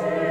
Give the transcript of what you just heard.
Amen.